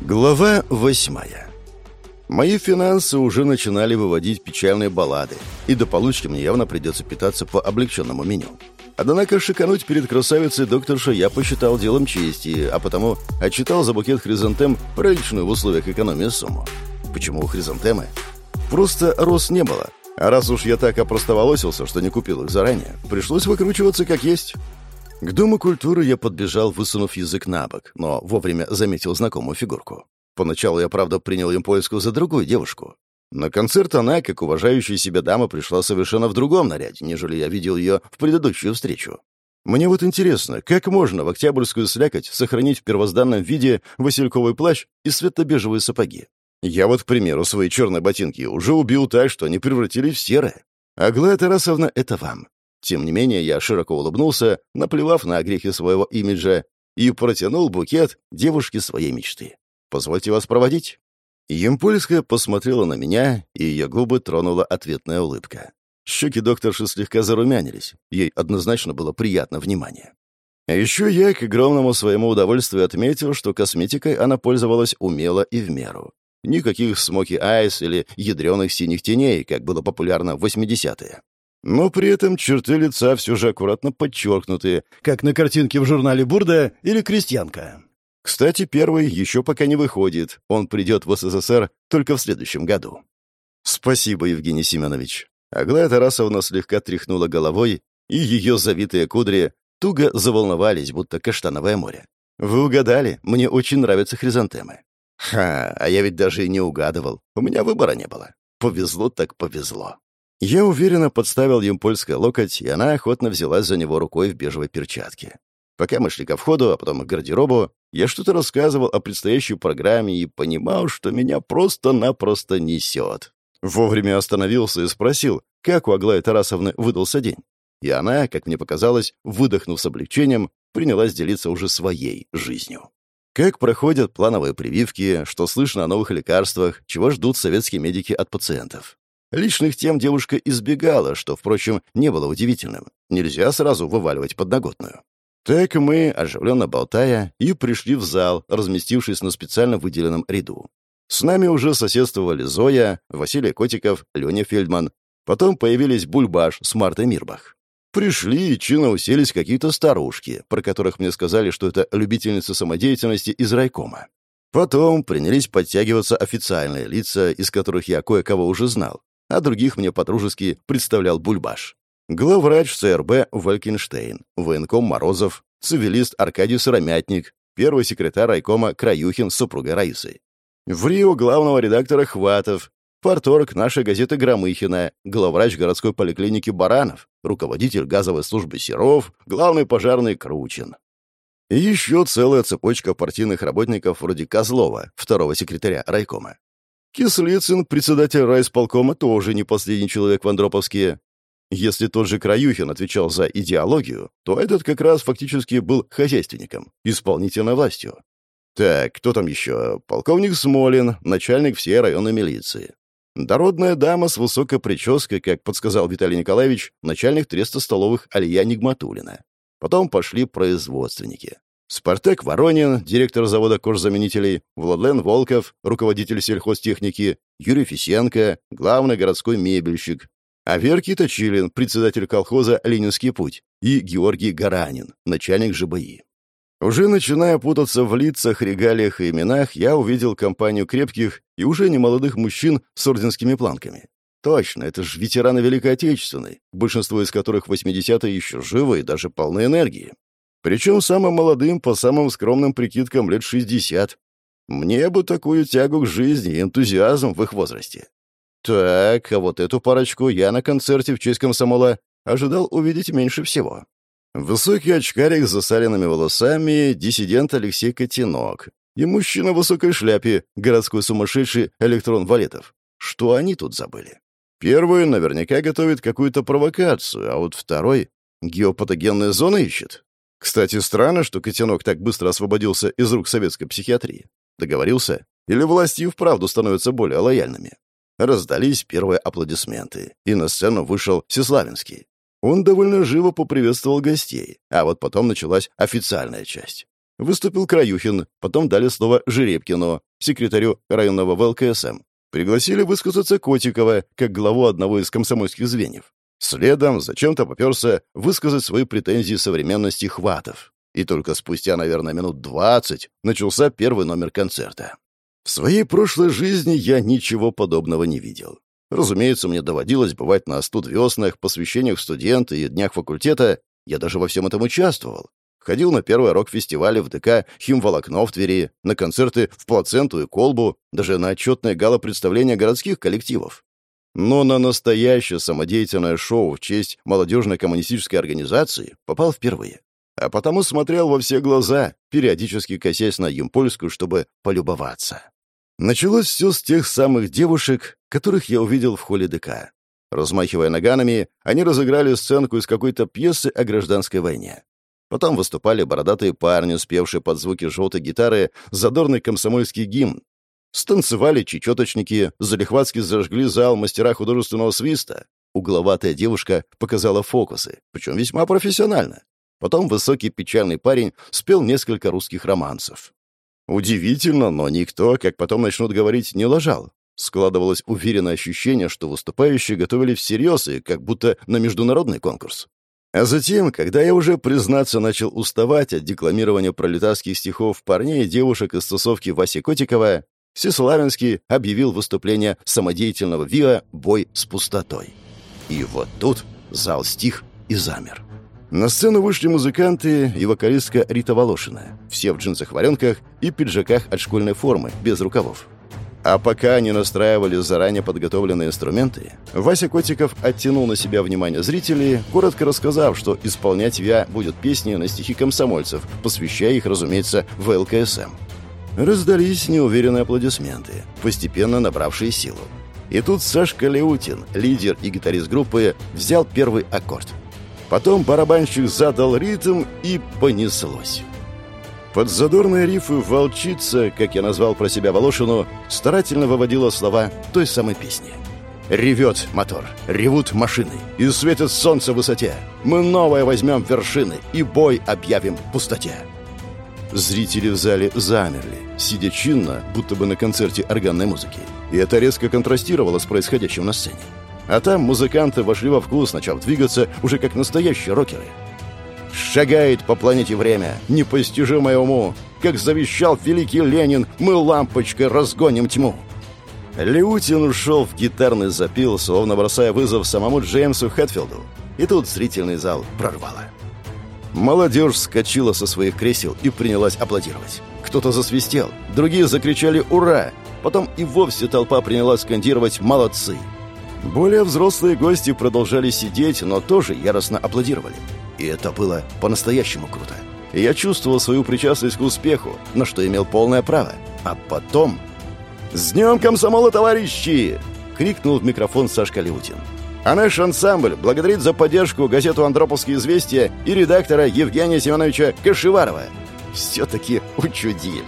Глава восьмая. Мои финансы уже начинали выводить печальные баллады, и до получки мне явно придется питаться по облегченному меню. Однако шикануть перед красавицей докторша я посчитал делом чести, а потому отчитал за букет хризантем приличную в условиях экономии сумму. Почему хризантемы? Просто роз не было. А раз уж я так опростоволосился, что не купил их заранее, пришлось выкручиваться как есть. К Дому культуры я подбежал, высунув язык на бок, но вовремя заметил знакомую фигурку. Поначалу я, правда, принял им поиску за другую девушку. На концерт она, как уважающая себя дама, пришла совершенно в другом наряде, нежели я видел ее в предыдущую встречу. Мне вот интересно, как можно в октябрьскую слякоть сохранить в первозданном виде васильковый плащ и светло-бежевые сапоги? Я вот, к примеру, свои черные ботинки уже убил так, что они превратились в серые. Аглая Тарасовна, это вам. Тем не менее, я широко улыбнулся, наплевав на грехи своего имиджа, и протянул букет девушке своей мечты. «Позвольте вас проводить?» Емпольская посмотрела на меня, и ее губы тронула ответная улыбка. Щеки докторши слегка зарумянились. Ей однозначно было приятно внимание. А еще я, к огромному своему удовольствию, отметил, что косметикой она пользовалась умело и в меру. Никаких смоки айс или ядреных синих теней, как было популярно в 80-е. Но при этом черты лица все же аккуратно подчеркнуты, как на картинке в журнале «Бурда» или «Крестьянка». Кстати, первый еще пока не выходит. Он придет в СССР только в следующем году. Спасибо, Евгений Семенович. Аглая Тарасовна слегка тряхнула головой, и ее завитые кудри туго заволновались, будто каштановое море. Вы угадали, мне очень нравятся хризантемы. Ха, а я ведь даже и не угадывал. У меня выбора не было. Повезло так повезло. Я уверенно подставил Юмпольское локоть, и она охотно взялась за него рукой в бежевой перчатке. Пока мы шли ко входу, а потом к гардеробу, я что-то рассказывал о предстоящей программе и понимал, что меня просто-напросто несет. Вовремя остановился и спросил, как у Аглаи Тарасовны выдался день. И она, как мне показалось, выдохнув с облегчением, принялась делиться уже своей жизнью. Как проходят плановые прививки, что слышно о новых лекарствах, чего ждут советские медики от пациентов. Личных тем девушка избегала, что, впрочем, не было удивительным. Нельзя сразу вываливать подноготную. Так мы, оживленно болтая, и пришли в зал, разместившись на специально выделенном ряду. С нами уже соседствовали Зоя, Василий Котиков, Леня Фельдман. Потом появились Бульбаш с Мартой Мирбах. Пришли и чинно уселись какие-то старушки, про которых мне сказали, что это любительницы самодеятельности из райкома. Потом принялись подтягиваться официальные лица, из которых я кое-кого уже знал, а других мне подружески представлял Бульбаш. Главврач ЦРБ Валькенштейн, военком Морозов, цивилист Аркадий Сыромятник, первый секретарь райкома Краюхин с супругой Раисой. В Рио главного редактора Хватов, порторг нашей газеты Громыхина, главврач городской поликлиники Баранов, руководитель газовой службы Серов, главный пожарный Кручин. И еще целая цепочка партийных работников вроде Козлова, второго секретаря райкома. Кислицын, председатель райисполкома, тоже не последний человек в Андроповске. Если тот же Краюхин отвечал за идеологию, то этот как раз фактически был хозяйственником, исполнительной властью. Так, кто там еще? Полковник Смолин, начальник всей районной милиции. Дородная дама с высокой прической, как подсказал Виталий Николаевич, начальник треста столовых Алия Нигматулина. Потом пошли производственники. Спартак Воронин, директор завода кожзаменителей, Владлен Волков, руководитель сельхозтехники, Юрий Фисенко, главный городской мебельщик, Аверкий Точилин, председатель колхоза «Ленинский путь», и Георгий Гаранин, начальник ЖБИ. Уже начиная путаться в лицах, регалиях и именах, я увидел компанию крепких и уже немолодых мужчин с орденскими планками. Точно, это же ветераны Великой Отечественной, большинство из которых в 80-е еще живы и даже полны энергии. Причем самым молодым, по самым скромным прикидкам, лет 60. Мне бы такую тягу к жизни и энтузиазм в их возрасте. Так, а вот эту парочку я на концерте в честь комсомола ожидал увидеть меньше всего. Высокий очкарик с засаленными волосами, диссидент Алексей Котенок. И мужчина в высокой шляпе, городской сумасшедший Электрон Валетов. Что они тут забыли? Первый наверняка готовит какую-то провокацию, а вот второй — геопатогенные зоны ищет. Кстати, странно, что Котенок так быстро освободился из рук советской психиатрии. Договорился? Или власти вправду становятся более лояльными? Раздались первые аплодисменты, и на сцену вышел Сеславинский. Он довольно живо поприветствовал гостей, а вот потом началась официальная часть. Выступил Краюхин, потом дали слово Жеребкину, секретарю районного ВЛКСМ. Пригласили высказаться Котикова, как главу одного из комсомольских звеньев. Следом зачем-то поперся высказать свои претензии современности хватов. И только спустя, наверное, минут двадцать начался первый номер концерта. В своей прошлой жизни я ничего подобного не видел. Разумеется, мне доводилось бывать на студвеснах, посвящениях студента и днях факультета. Я даже во всем этом участвовал. Ходил на первый рок-фестиваль в ДК «Химволокно» в Твери, на концерты в Плаценту и Колбу, даже на отчетное гала-представление городских коллективов. Но на настоящее самодеятельное шоу в честь молодежной коммунистической организации попал впервые. А потому смотрел во все глаза, периодически косясь на Юмпольскую, чтобы полюбоваться. Началось все с тех самых девушек, которых я увидел в холле ДК. Размахивая наганами, они разыграли сценку из какой-то пьесы о гражданской войне. Потом выступали бородатые парни, спевшие под звуки желтой гитары задорный комсомольский гимн. Станцевали чечеточники, залихватски зажгли зал мастера художественного свиста. Угловатая девушка показала фокусы, причем весьма профессионально. Потом высокий печальный парень спел несколько русских романсов. Удивительно, но никто, как потом начнут говорить, не лажал. Складывалось уверенное ощущение, что выступающие готовили всерьез и как будто на международный конкурс. А затем, когда я уже, признаться, начал уставать от декламирования пролетарских стихов парней и девушек из тусовки Васи Котикова, Всеславянский объявил выступление самодеятельного ВИА «Бой с пустотой». И вот тут зал стих и замер. На сцену вышли музыканты и вокалистка Рита Волошина, все в джинсах-варенках и пиджаках от школьной формы, без рукавов. А пока они настраивали заранее подготовленные инструменты, Вася Котиков оттянул на себя внимание зрителей, коротко рассказав, что исполнять ВИА будет песни на стихи комсомольцев, посвящая их, разумеется, в ЛКСМ. Раздались неуверенные аплодисменты, постепенно набравшие силу. И тут Сашка Леутин, лидер и гитарист группы, взял первый аккорд — Потом барабанщик задал ритм, и понеслось. Под задорные рифы «Волчица», как я назвал про себя Волошину, старательно выводила слова той самой песни. «Ревет мотор, ревут машины, и светит солнце в высоте. Мы новое возьмем вершины, и бой объявим в пустоте». Зрители в зале замерли, сидя чинно, будто бы на концерте органной музыки. И это резко контрастировало с происходящим на сцене. А там музыканты вошли во вкус, начав двигаться уже как настоящие рокеры. Шагает по планете время, непостижимое уму. Как завещал великий Ленин, мы лампочкой разгоним тьму. Леутин ушел в гитарный запил, словно бросая вызов самому Джеймсу Хэтфилду. И тут зрительный зал прорвало. Молодежь скочила со своих кресел и принялась аплодировать. Кто-то засвистел, другие закричали «Ура!». Потом и вовсе толпа принялась скандировать «Молодцы!». Более взрослые гости продолжали сидеть, но тоже яростно аплодировали. И это было по-настоящему круто. Я чувствовал свою причастность к успеху, на что имел полное право. А потом... «С днем комсомола, товарищи!» — крикнул в микрофон Сашка Леутин. А наш ансамбль благодарит за поддержку газету «Андроповские известия» и редактора Евгения Семеновича Кашеварова. Все-таки учудили.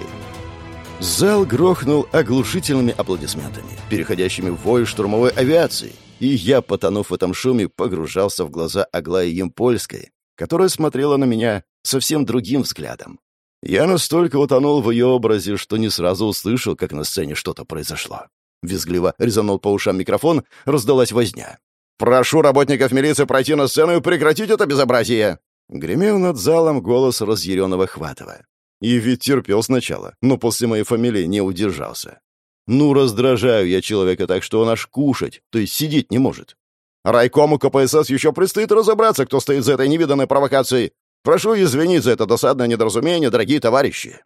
Зал грохнул оглушительными аплодисментами, переходящими в вой штурмовой авиации, и я, потонув в этом шуме, погружался в глаза Аглаи Емпольской, которая смотрела на меня совсем другим взглядом. Я настолько утонул в ее образе, что не сразу услышал, как на сцене что-то произошло. Визгливо резанул по ушам микрофон, раздалась возня. «Прошу работников милиции пройти на сцену и прекратить это безобразие!» Гремел над залом голос разъяренного Хватова. И ведь терпел сначала, но после моей фамилии не удержался. Ну, раздражаю я человека так, что он аж кушать, то есть сидеть не может. Райкому КПСС еще предстоит разобраться, кто стоит за этой невиданной провокацией. Прошу извинить за это досадное недоразумение, дорогие товарищи».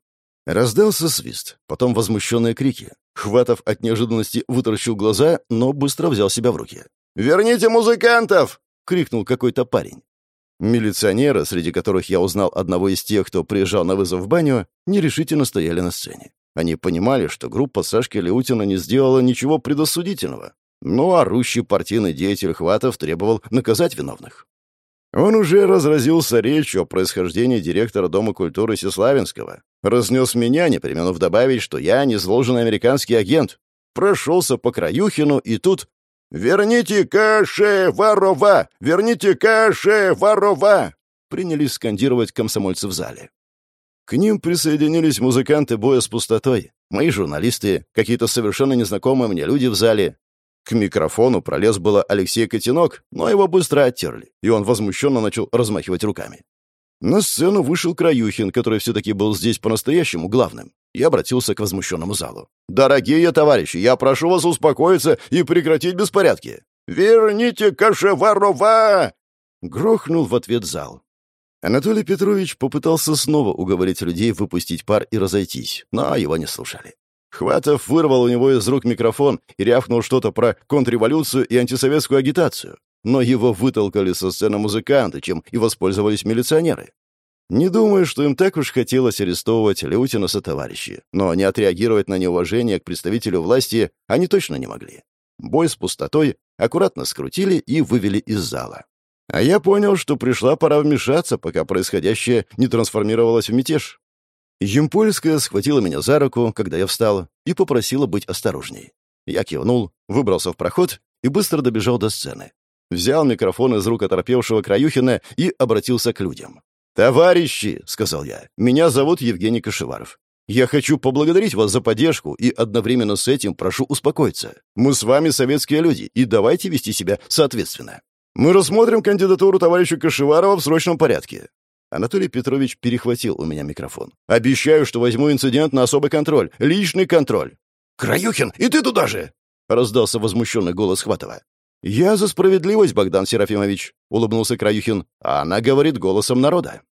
Раздался свист, потом возмущенные крики. Хватов от неожиданности вытаращил глаза, но быстро взял себя в руки. «Верните музыкантов!» — крикнул какой-то парень. Милиционеры, среди которых я узнал одного из тех, кто приезжал на вызов в баню, нерешительно стояли на сцене. Они понимали, что группа Сашки Леутина не сделала ничего предосудительного. Но орущий партийный деятель Хватов требовал наказать виновных. Он уже разразился речью о происхождении директора Дома культуры Сеславинского. Разнес меня, не применув добавить, что я незложенный американский агент. Прошелся по Краюхину, и тут «Верните Кашеварова! Верните Кашеварова!» принялись скандировать комсомольцы в зале. К ним присоединились музыканты боя с пустотой, мои журналисты, какие-то совершенно незнакомые мне люди в зале. К микрофону пролез было Алексей Котенок, но его быстро оттерли, и он возмущенно начал размахивать руками. На сцену вышел Краюхин, который все-таки был здесь по-настоящему главным, и обратился к возмущенному залу. «Дорогие товарищи, я прошу вас успокоиться и прекратить беспорядки. Верните Кашеварова!» Грохнул в ответ зал. Анатолий Петрович попытался снова уговорить людей выпустить пар и разойтись, но его не слушали. Хватов вырвал у него из рук микрофон и рявкнул что-то про контрреволюцию и антисоветскую агитацию, но его вытолкали со сцены музыканты, чем и воспользовались милиционеры. Не думаю, что им так уж хотелось арестовывать Леутина со товарищи, но не отреагировать на неуважение к представителю власти они точно не могли. Бой с пустотой аккуратно скрутили и вывели из зала. А я понял, что пришла пора вмешаться, пока происходящее не трансформировалось в мятеж. Емпольская схватила меня за руку, когда я встал, и попросила быть осторожней. Я кивнул, выбрался в проход и быстро добежал до сцены. Взял микрофон из рук оторпевшего Краюхина и обратился к людям. «Товарищи!» — сказал я. «Меня зовут Евгений Кашеваров. Я хочу поблагодарить вас за поддержку и одновременно с этим прошу успокоиться. Мы с вами советские люди, и давайте вести себя соответственно. Мы рассмотрим кандидатуру товарища Кашеварова в срочном порядке». Анатолий Петрович перехватил у меня микрофон. «Обещаю, что возьму инцидент на особый контроль. Личный контроль». «Краюхин, и ты туда же!» — раздался возмущенный голос Хватова. «Я за справедливость, Богдан Серафимович», — улыбнулся Краюхин. «А она говорит голосом народа».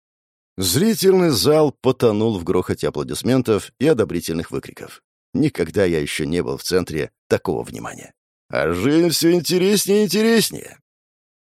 Зрительный зал потонул в грохоте аплодисментов и одобрительных выкриков. Никогда я еще не был в центре такого внимания. А жизнь все интереснее и интереснее.